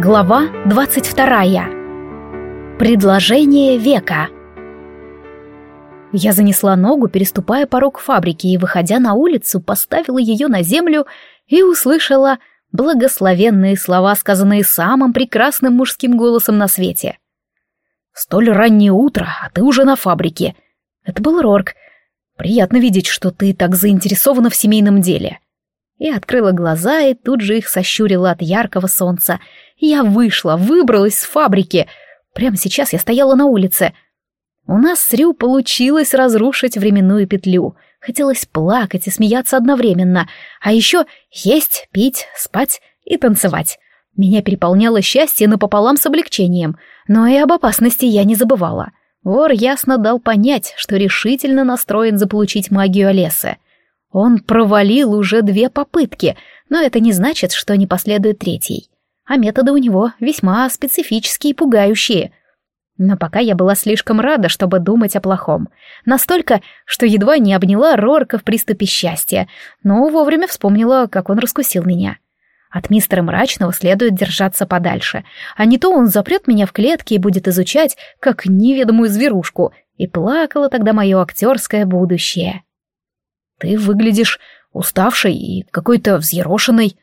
Глава 22. Предложение века. Я занесла ногу, переступая порог фабрики, и, выходя на улицу, поставила ее на землю и услышала благословенные слова, сказанные самым прекрасным мужским голосом на свете. «Столь раннее утро, а ты уже на фабрике». Это был Рорк. «Приятно видеть, что ты так заинтересована в семейном деле». Я открыла глаза и тут же их сощурила от яркого солнца — я вышла, выбралась с фабрики. Прямо сейчас я стояла на улице. У нас с Рю получилось разрушить временную петлю. Хотелось плакать и смеяться одновременно, а еще есть, пить, спать и танцевать. Меня переполняло счастье напополам с облегчением, но и об опасности я не забывала. Вор ясно дал понять, что решительно настроен заполучить магию Олесы. Он провалил уже две попытки, но это не значит, что не последует третьей а методы у него весьма специфические и пугающие. Но пока я была слишком рада, чтобы думать о плохом. Настолько, что едва не обняла Рорка в приступе счастья, но вовремя вспомнила, как он раскусил меня. От мистера Мрачного следует держаться подальше, а не то он запрет меня в клетке и будет изучать, как неведомую зверушку, и плакало тогда мое актерское будущее. «Ты выглядишь уставшей и какой-то взъерошенной»,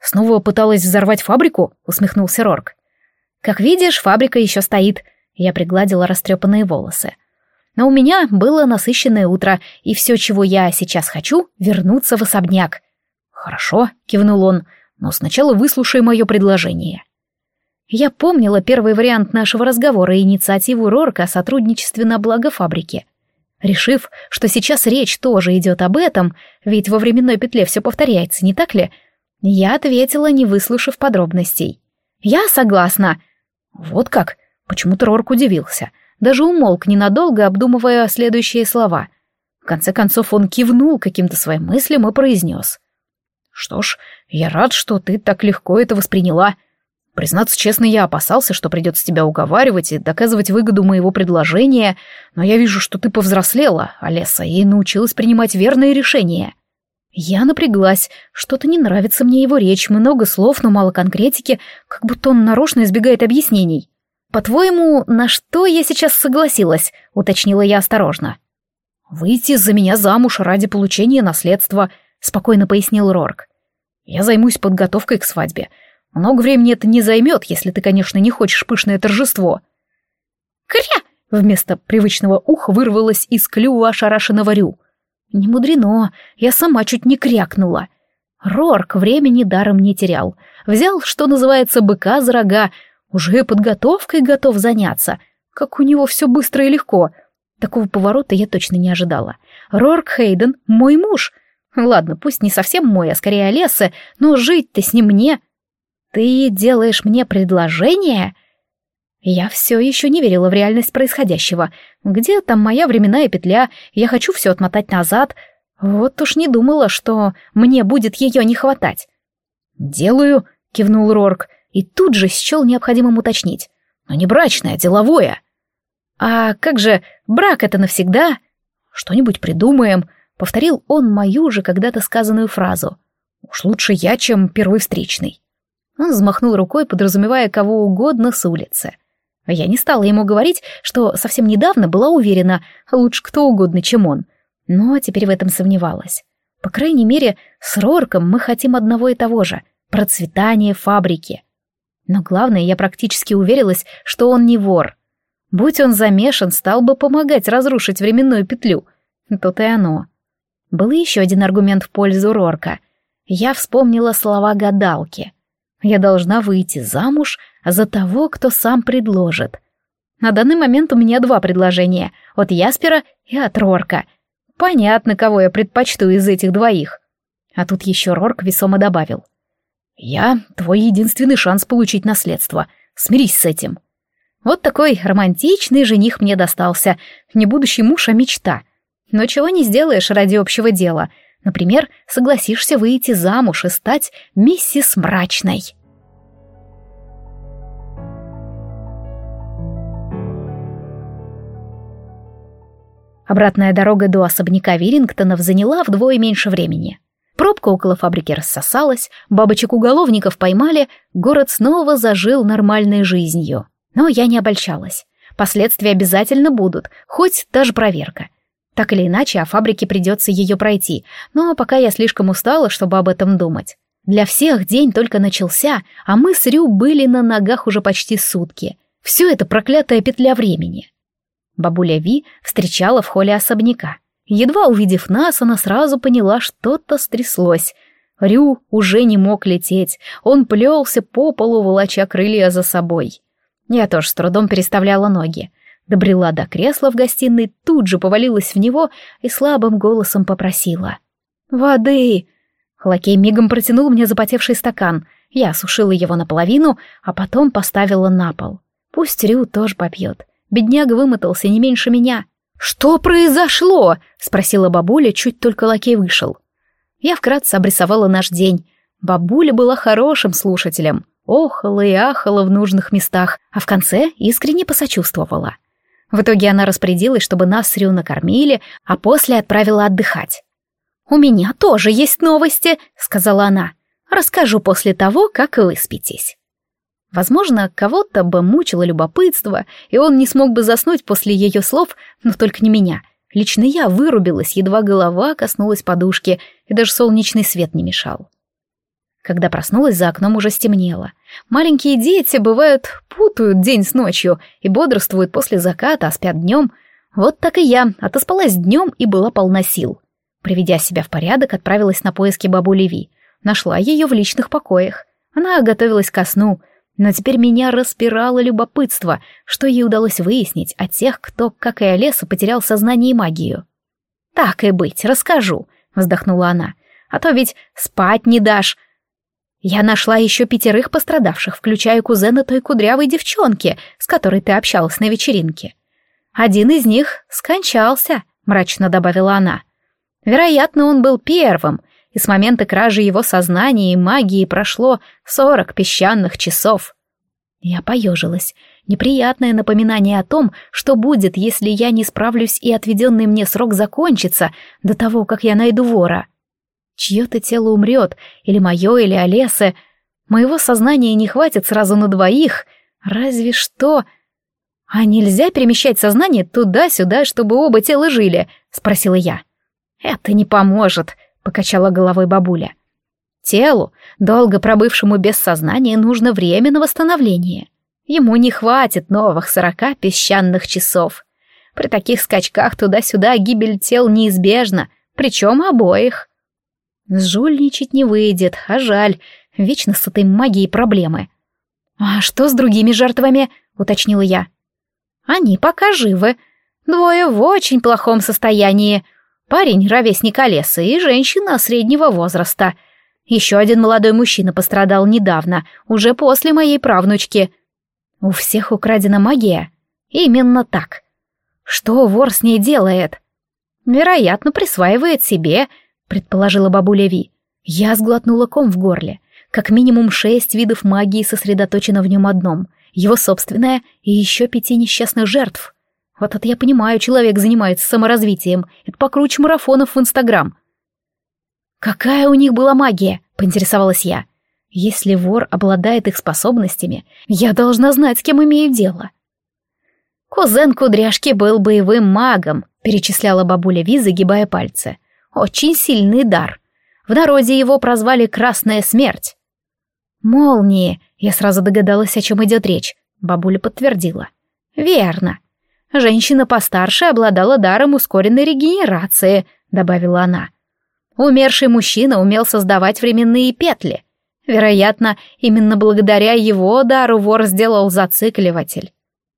«Снова пыталась взорвать фабрику?» — усмехнулся Рорк. «Как видишь, фабрика еще стоит». Я пригладила растрепанные волосы. Но у меня было насыщенное утро, и все, чего я сейчас хочу, вернуться в особняк. «Хорошо», — кивнул он, — «но сначала выслушай мое предложение». Я помнила первый вариант нашего разговора и инициативу Рорка о сотрудничестве на благо фабрики. Решив, что сейчас речь тоже идет об этом, ведь во временной петле все повторяется, не так ли, — я ответила, не выслушав подробностей. «Я согласна». Вот как? Почему-то Рорк удивился. Даже умолк ненадолго, обдумывая следующие слова. В конце концов он кивнул каким-то своим мыслям и произнес. «Что ж, я рад, что ты так легко это восприняла. Признаться честно, я опасался, что придется тебя уговаривать и доказывать выгоду моего предложения, но я вижу, что ты повзрослела, Олеса, и научилась принимать верные решения». Я напряглась, что-то не нравится мне его речь, много слов, но мало конкретики, как будто он нарочно избегает объяснений. «По-твоему, на что я сейчас согласилась?» — уточнила я осторожно. «Выйти за меня замуж ради получения наследства», — спокойно пояснил Рорк. «Я займусь подготовкой к свадьбе. Много времени это не займет, если ты, конечно, не хочешь пышное торжество». «Кря!» — вместо привычного уха вырвалось из клюва ошарашенного Рю. Не мудрено, я сама чуть не крякнула. Рорк времени даром не терял. Взял, что называется, быка за рога, уже подготовкой готов заняться. Как у него все быстро и легко. Такого поворота я точно не ожидала. Рорк Хейден — мой муж. Ладно, пусть не совсем мой, а скорее Олесы, но жить-то с ним мне. Ты делаешь мне предложение? Я все еще не верила в реальность происходящего. Где там моя временная петля? Я хочу все отмотать назад. Вот уж не думала, что мне будет ее не хватать. «Делаю», — кивнул Рорк, и тут же счел необходимым уточнить. «Но не брачное, а деловое». «А как же, брак это навсегда?» «Что-нибудь придумаем», — повторил он мою же когда-то сказанную фразу. «Уж лучше я, чем первый встречный». Он взмахнул рукой, подразумевая кого угодно с улицы. Я не стала ему говорить, что совсем недавно была уверена, лучше кто угодно, чем он. Но теперь в этом сомневалась. По крайней мере, с Рорком мы хотим одного и того же — процветания фабрики. Но главное, я практически уверилась, что он не вор. Будь он замешан, стал бы помогать разрушить временную петлю. Тут и оно. Был еще один аргумент в пользу Рорка. Я вспомнила слова гадалки. Я должна выйти замуж за того, кто сам предложит. На данный момент у меня два предложения, от Яспера и от Рорка. Понятно, кого я предпочту из этих двоих. А тут еще Рорк весомо добавил. «Я — твой единственный шанс получить наследство. Смирись с этим». Вот такой романтичный жених мне достался. Не будущий муж, а мечта. Но чего не сделаешь ради общего дела. Например, согласишься выйти замуж и стать миссис Мрачной. Обратная дорога до особняка Вирингтонов заняла вдвое меньше времени. Пробка около фабрики рассосалась, бабочек-уголовников поймали, город снова зажил нормальной жизнью. Но я не обольщалась. Последствия обязательно будут, хоть даже проверка. Так или иначе, о фабрике придется ее пройти, но пока я слишком устала, чтобы об этом думать. Для всех день только начался, а мы с Рю были на ногах уже почти сутки. Все это проклятая петля времени. Бабуля Ви встречала в холле особняка. Едва увидев нас, она сразу поняла, что-то стряслось. Рю уже не мог лететь, он плелся по полу, волоча крылья за собой. Я тоже с трудом переставляла ноги. Добрела до кресла в гостиной, тут же повалилась в него и слабым голосом попросила. «Воды!» Лакей мигом протянул мне запотевший стакан. Я осушила его наполовину, а потом поставила на пол. Пусть Рю тоже попьет. Бедняга вымотался не меньше меня. «Что произошло?» — спросила бабуля, чуть только лакей вышел. Я вкратце обрисовала наш день. Бабуля была хорошим слушателем, охала и ахала в нужных местах, а в конце искренне посочувствовала. В итоге она распорядилась, чтобы нас с Рю накормили, а после отправила отдыхать. «У меня тоже есть новости», — сказала она. «Расскажу после того, как вы спитесь». Возможно, кого-то бы мучило любопытство, и он не смог бы заснуть после ее слов, но только не меня. Лично я вырубилась, едва голова коснулась подушки, и даже солнечный свет не мешал. Когда проснулась, за окном уже стемнело. Маленькие дети, бывают, путают день с ночью и бодрствуют после заката, а спят днем. Вот так и я отоспалась днем и была полна сил. Приведя себя в порядок, отправилась на поиски бабули Ви. Нашла ее в личных покоях. Она готовилась ко сну, но теперь меня распирало любопытство, что ей удалось выяснить о тех, кто, как и Олеса, потерял сознание и магию. «Так и быть, расскажу», — вздохнула она. «А то ведь спать не дашь». Я нашла еще пятерых пострадавших, включая кузена той кудрявой девчонки, с которой ты общалась на вечеринке. Один из них скончался, мрачно добавила она. Вероятно, он был первым, и с момента кражи его сознания и магии прошло сорок песчаных часов. Я поежилась. Неприятное напоминание о том, что будет, если я не справлюсь и отведенный мне срок закончится до того, как я найду вора. Чье-то тело умрет, или мое, или Олесы. Моего сознания не хватит сразу на двоих. Разве что... «А нельзя перемещать сознание туда-сюда, чтобы оба тела жили?» — спросила я. «Это не поможет», — покачала головой бабуля. «Телу, долго пробывшему без сознания, нужно время на восстановление. Ему не хватит новых сорока песчаных часов. При таких скачках туда-сюда гибель тел неизбежна, причем обоих. Сжульничать не выйдет, а жаль, вечно с этой магией проблемы. «А что с другими жертвами?» — уточнила я. «Они пока живы. Двое в очень плохом состоянии», Парень — ровесник Олеса и женщина среднего возраста. Еще один молодой мужчина пострадал недавно, уже после моей правнучки. У всех украдена магия? Именно так. Что вор с ней делает? Вероятно, присваивает себе, предположила бабуля Ви. Я сглотнула ком в горле. Как минимум шесть видов магии сосредоточено в нем одном. Его собственная и еще пяти несчастных жертв — вот это я понимаю, человек занимается саморазвитием. Это покруче марафонов в Инстаграм. «Какая у них была магия?» — поинтересовалась я. «Если вор обладает их способностями, я должна знать, с кем имею дело». «Кузен Кудряшки был боевым магом», — перечисляла бабуля Ви, загибая пальцы. «Очень сильный дар. В народе его прозвали «Красная смерть». «Молнии», — я сразу догадалась, о чем идет речь. Бабуля подтвердила. «Верно. Женщина постарше обладала даром ускоренной регенерации, добавила она. Умерший мужчина умел создавать временные петли. Вероятно, именно благодаря его дару вор сделал зацикливатель.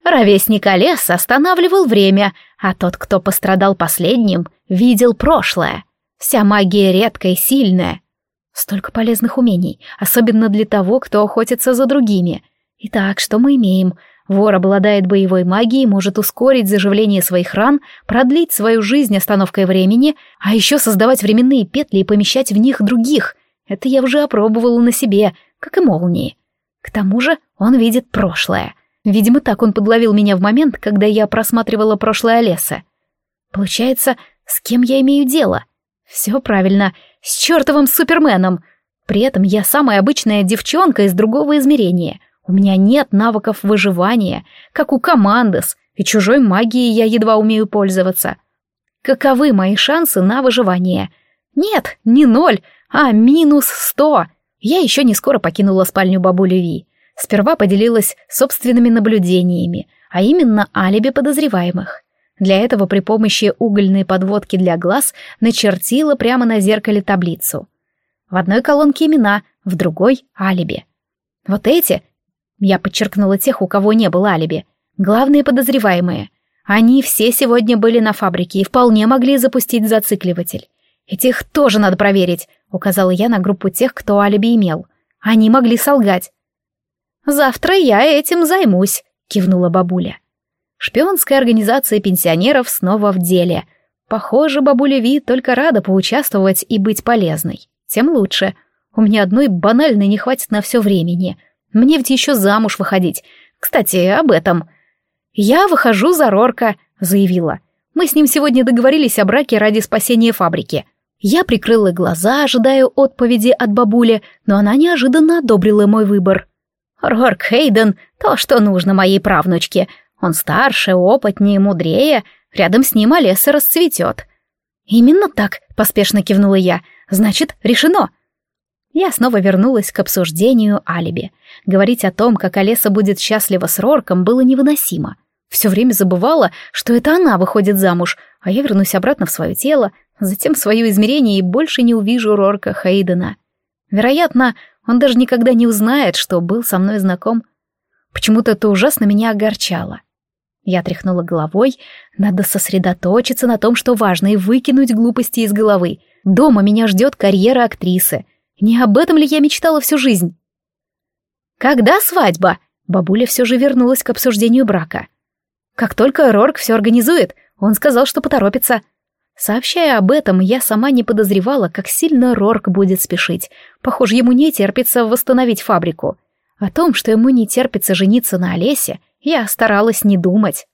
Ровесник Олес останавливал время, а тот, кто пострадал последним, видел прошлое. Вся магия редкая и сильная. Столько полезных умений, особенно для того, кто охотится за другими. Итак, что мы имеем? Вор обладает боевой магией, может ускорить заживление своих ран, продлить свою жизнь остановкой времени, а еще создавать временные петли и помещать в них других. Это я уже опробовала на себе, как и молнии. К тому же он видит прошлое. Видимо, так он подловил меня в момент, когда я просматривала прошлое леса. Получается, с кем я имею дело? Все правильно. с чертовым суперменом. При этом я самая обычная девчонка из другого измерения. У меня нет навыков выживания, как у командос, и чужой магией я едва умею пользоваться. Каковы мои шансы на выживание? Нет, не ноль, а минус сто. Я еще не скоро покинула спальню бабули Ви. Сперва поделилась собственными наблюдениями, а именно алиби подозреваемых. Для этого при помощи угольной подводки для глаз начертила прямо на зеркале таблицу. В одной колонке имена, в другой — алиби. Вот эти, я подчеркнула тех, у кого не было алиби, главные подозреваемые. Они все сегодня были на фабрике и вполне могли запустить зацикливатель. Этих тоже надо проверить, указала я на группу тех, кто алиби имел. Они могли солгать. «Завтра я этим займусь», — кивнула бабуля. Шпионская организация пенсионеров снова в деле. Похоже, бабуля Ви только рада поучаствовать и быть полезной. Тем лучше. У меня одной банальной не хватит на все времени. Мне ведь еще замуж выходить. Кстати, об этом. «Я выхожу за Рорка», — заявила. «Мы с ним сегодня договорились о браке ради спасения фабрики». Я прикрыла глаза, ожидая отповеди от бабули, но она неожиданно одобрила мой выбор. «Рорк Хейден — то, что нужно моей правнучке. Он старше, опытнее, мудрее. Рядом с ним Олеса расцветет. «Именно так», — поспешно кивнула я. «Значит, решено». Я снова вернулась к обсуждению алиби. Говорить о том, как Олеса будет счастлива с Рорком, было невыносимо. Все время забывала, что это она выходит замуж, а я вернусь обратно в свое тело, затем в свое измерение и больше не увижу Рорка Хейдена. Вероятно, он даже никогда не узнает, что был со мной знаком. Почему-то это ужасно меня огорчало. Я тряхнула головой. Надо сосредоточиться на том, что важно, и выкинуть глупости из головы. Дома меня ждет карьера актрисы. Не об этом ли я мечтала всю жизнь? «Когда свадьба?» Бабуля все же вернулась к обсуждению брака. «Как только Рорк все организует, он сказал, что поторопится». Сообщая об этом, я сама не подозревала, как сильно Рорк будет спешить. Похоже, ему не терпится восстановить фабрику. О том, что ему не терпится жениться на Олесе, я старалась не думать.